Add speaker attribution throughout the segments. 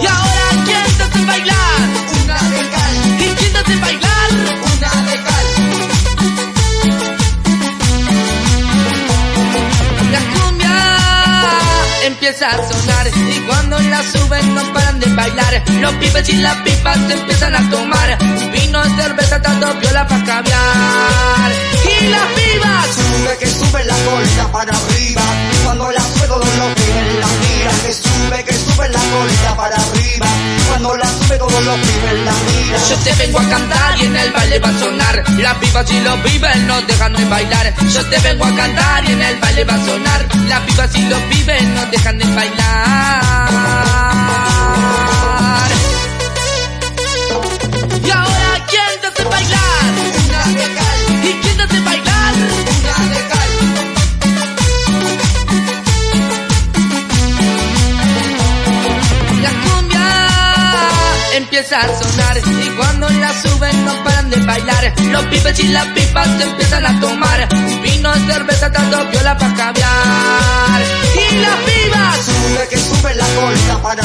Speaker 1: Y ahora, ¿quién te hace bailar?
Speaker 2: Una de cal,
Speaker 1: ¿Y quién te hace bailar?
Speaker 2: una de cal.
Speaker 1: La cumbia empieza a sonar y cuando la suben no paran de bailar. Los pibes y las pipas se empiezan a tomar vino, cerveza, tanto viola para caviar. Y las pibas
Speaker 2: Sube que sube la colita para arriba. Colita para arriba. Cuando la sube todos los pibes la.
Speaker 1: Yo te vengo a cantar y en el baile va a sonar. Las pibas y los pibes no dejan de bailar. Yo te vengo a cantar y en el baile va a sonar. Las pibas y los pibes no dejan de bailar. Empieza a sonar y cuando la suben no paran de bailar. Los pibes y las pipas se empiezan a tomar vino, cerveza, tanto viola para caviar. Y las pibas
Speaker 2: Sube que sube la colita para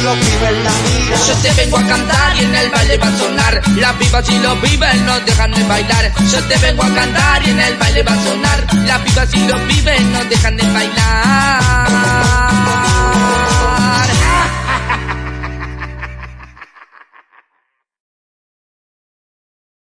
Speaker 1: Yo te vengo a cantar y en el baile va a sonar. Las pibas y los pibes no dejan de bailar. Yo te vengo a cantar y en el baile va a sonar. Las pibas y los pibes no dejan de